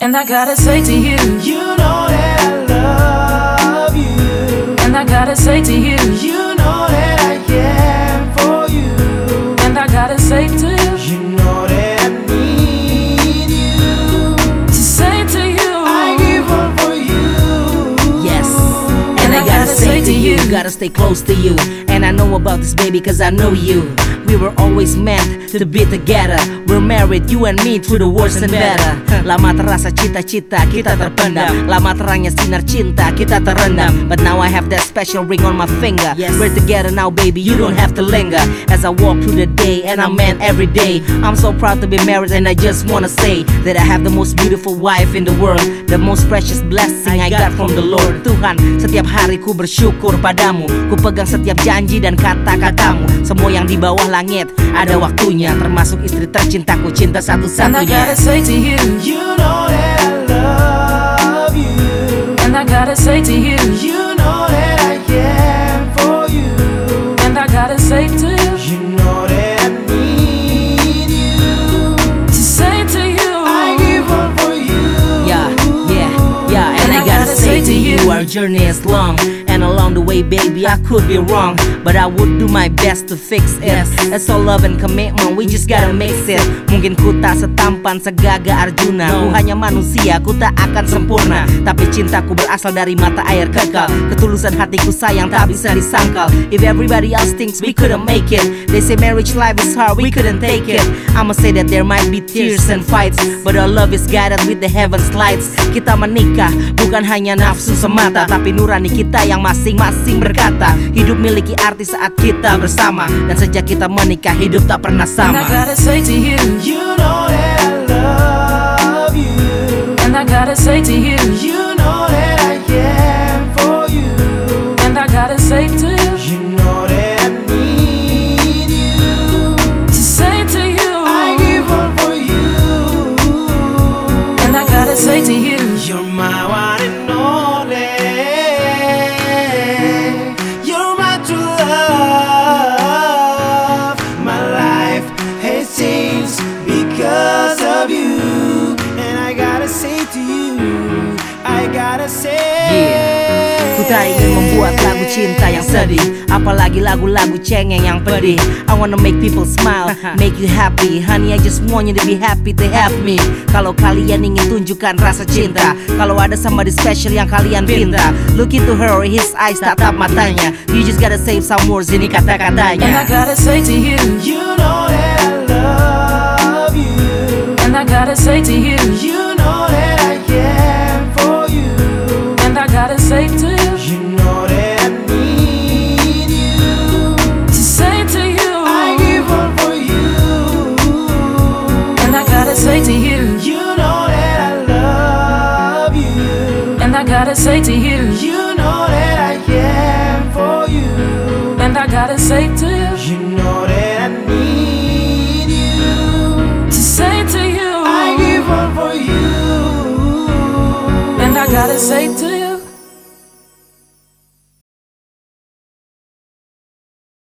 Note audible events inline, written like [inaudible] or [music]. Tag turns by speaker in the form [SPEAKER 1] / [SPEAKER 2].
[SPEAKER 1] And I gotta say to you,
[SPEAKER 2] You know that I love you.
[SPEAKER 1] and I gotta say to you,
[SPEAKER 2] You know that I care for you.
[SPEAKER 1] and I gotta say to you,
[SPEAKER 2] You know that I need you.
[SPEAKER 1] to say to you,
[SPEAKER 2] I give up for you.
[SPEAKER 3] Yes. And I gotta say to you, you, gotta stay close to you. And I know about this baby cause I know you. We were always meant to be together. We're married, you and me, through the worst and better. Lama terasa cita-cita kita terpendam. Lama terangnya sinar cinta kita terendam. But now I have that special ring on my finger. We're together now, baby, you don't have to linger. As I walk through the day, and I'm man every day. I'm so proud to be married, and I just wanna say that I have the most beautiful wife in the world. The most precious blessing I got from the Lord. Tuhan, setiap hari ku bersyukur padamu. Ku pegang setiap janji dan kata-katamu. Semua yang di bawah langit ada waktunya, termasuk istri tercintaku, cinta
[SPEAKER 1] and I
[SPEAKER 3] satu-satunya.
[SPEAKER 1] gotta say to you,
[SPEAKER 2] You know that I love you.
[SPEAKER 1] and I gotta say to you,
[SPEAKER 2] You know that I care for you.
[SPEAKER 1] and I gotta say to you,
[SPEAKER 2] You know that I need you.
[SPEAKER 1] to say to you,
[SPEAKER 2] I give up for you.
[SPEAKER 3] Yeah, yeah, yeah, and I gotta say to you, our journey is long. And along the way, baby, I could be wrong. But I would do my best to fix it. It's all love and commitment, we just gotta mix it. Mungkin ku tak setampan segaga Arjuna. Ku hanya manusia, ku tak akan sempurna. Tapi cintaku berasal dari mata air kekal. Ketulusan hatiku sayang tak bisa disangkal. If everybody else thinks we couldn't make it, they say marriage life is hard, we couldn't take it. I'ma say that there might be tears and fights, but our love is guided with the heavens lights. Kita menikah bukan hanya nafsu semata, tapi nurani kita yang masing-masing berkata, hidup miliki arti saat kita bersama dan sejak kita menikah hidup tak pernah
[SPEAKER 1] and
[SPEAKER 3] sama.
[SPEAKER 1] I gotta say to you,
[SPEAKER 2] You know that I love you.
[SPEAKER 1] and I gotta say to you,
[SPEAKER 2] You know that I care for you.
[SPEAKER 1] and I gotta say to you,
[SPEAKER 3] Ku tak ingin membuat lagu cinta yang sedih. Apalagi lagu-lagu cengeng yang pedih. I wanna make people smile, [laughs] make you happy. Honey I just want you to be happy to have me. Kalau kalian ingin tunjukkan rasa cinta Kalau ada somebody special yang kalian pinta Look into her, his eyes tatap matanya. You just gotta save some words ini
[SPEAKER 1] and I
[SPEAKER 3] kata-katanya
[SPEAKER 1] gotta say to you,
[SPEAKER 2] You know that I love you.
[SPEAKER 1] and I gotta say to You And I gotta say to you,
[SPEAKER 2] you know that I care for you.
[SPEAKER 1] And I gotta say to you,
[SPEAKER 2] you know that I need you.
[SPEAKER 1] To say to you,
[SPEAKER 2] I give up for you.
[SPEAKER 1] And I gotta say to you.